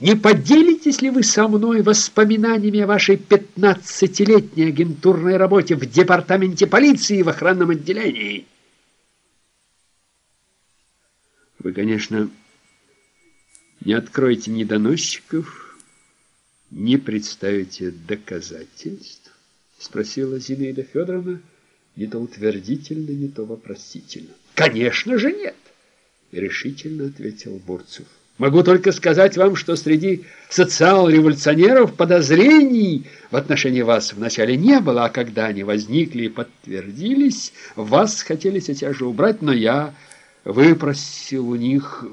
Не поделитесь ли вы со мной воспоминаниями о вашей пятнадцатилетней агентурной работе в департаменте полиции в охранном отделении? Вы, конечно, не откроете ни доносчиков, не представите доказательств, спросила Зинаида Федоровна, не то утвердительно, не то вопросительно. Конечно же нет, решительно ответил Бурцев. Могу только сказать вам, что среди социал-революционеров подозрений в отношении вас вначале не было, а когда они возникли и подтвердились, вас хотели сейчас же убрать, но я выпросил у них,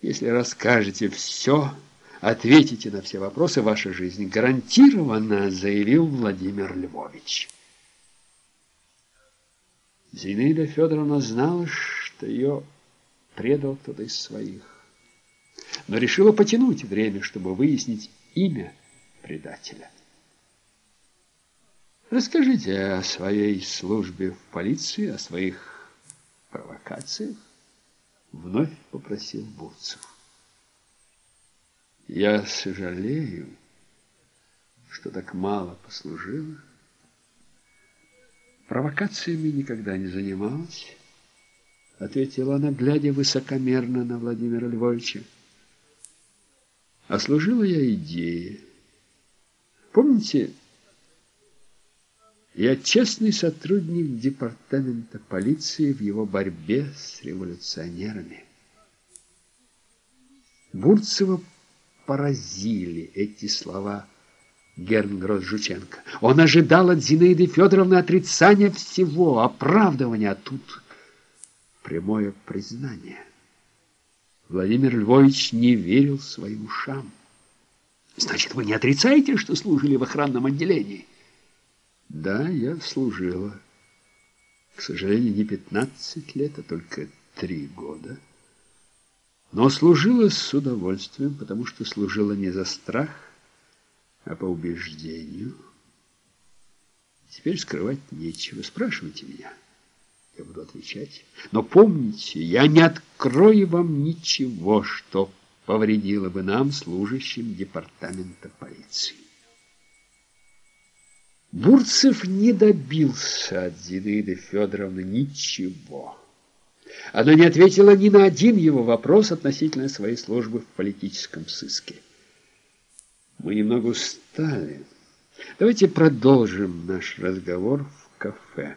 если расскажете все, ответите на все вопросы, ваша жизнь гарантированно, заявил Владимир Львович. Зинаида Федоровна знала, что ее предал кто-то из своих но решила потянуть время, чтобы выяснить имя предателя. Расскажите о своей службе в полиции, о своих провокациях, вновь попросил Бурцев. Я сожалею, что так мало послужило. Провокациями никогда не занималась, ответила она, глядя высокомерно на Владимира Львовича. А служила я идее. Помните, я честный сотрудник департамента полиции в его борьбе с революционерами. Бурцева поразили эти слова Гернгрос Жученко. Он ожидал от Зинаиды Федоровны отрицания всего, оправдывания, а тут прямое признание. Владимир Львович не верил своим ушам. «Значит, вы не отрицаете, что служили в охранном отделении?» «Да, я служила. К сожалению, не 15 лет, а только три года. Но служила с удовольствием, потому что служила не за страх, а по убеждению. Теперь скрывать нечего. Спрашивайте меня» я буду отвечать. Но помните, я не открою вам ничего, что повредило бы нам, служащим департамента полиции. Бурцев не добился от Зинаиды Федоровны ничего. Она не ответила ни на один его вопрос относительно своей службы в политическом сыске. Мы немного устали. Давайте продолжим наш разговор в кафе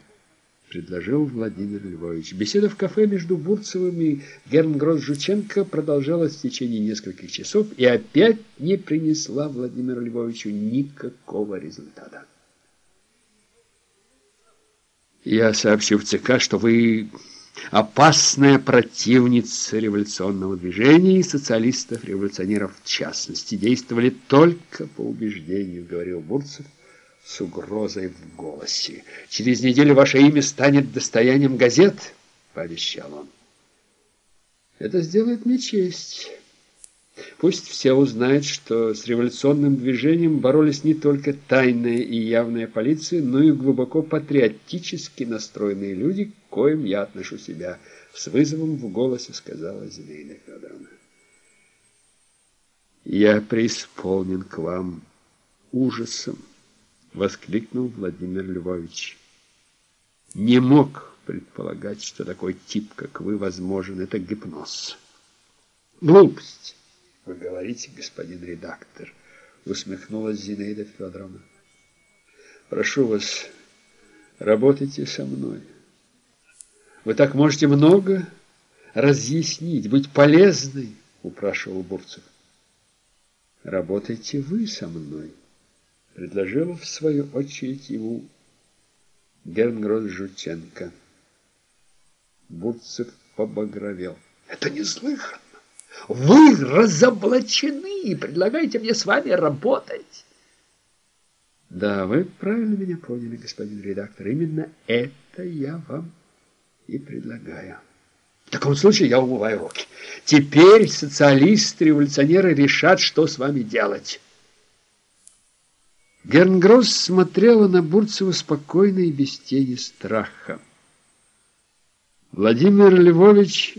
предложил Владимир Львович. Беседа в кафе между Бурцевым и Гернгросс-Жученко продолжалась в течение нескольких часов и опять не принесла Владимиру Львовичу никакого результата. «Я сообщу в ЦК, что вы опасная противница революционного движения и социалистов-революционеров в частности. Действовали только по убеждению», — говорил Бурцев с угрозой в голосе. «Через неделю ваше имя станет достоянием газет», — пообещал он. «Это сделает мне честь. Пусть все узнают, что с революционным движением боролись не только тайная и явная полиция, но и глубоко патриотически настроенные люди, к коим я отношу себя». С вызовом в голосе сказала Зинаида Федоровна. «Я преисполнен к вам ужасом». — воскликнул Владимир Львович. «Не мог предполагать, что такой тип, как вы, возможен. Это гипноз». «Глупость, вы говорите, господин редактор», — усмехнулась Зинаида Федоровна. «Прошу вас, работайте со мной. Вы так можете много разъяснить, быть полезной», — упрашивал Бурцев. «Работайте вы со мной» предложил в свою очередь ему Гернгрос Жученко. Бурцев побагровел. «Это неслыханно! Вы разоблачены и предлагаете мне с вами работать!» «Да, вы правильно меня поняли, господин редактор. Именно это я вам и предлагаю». В таком случае я умываю руки. Теперь социалисты-революционеры решат, что с вами делать. Гернгросс смотрела на Бурцева спокойно и без тени страха. Владимир Львович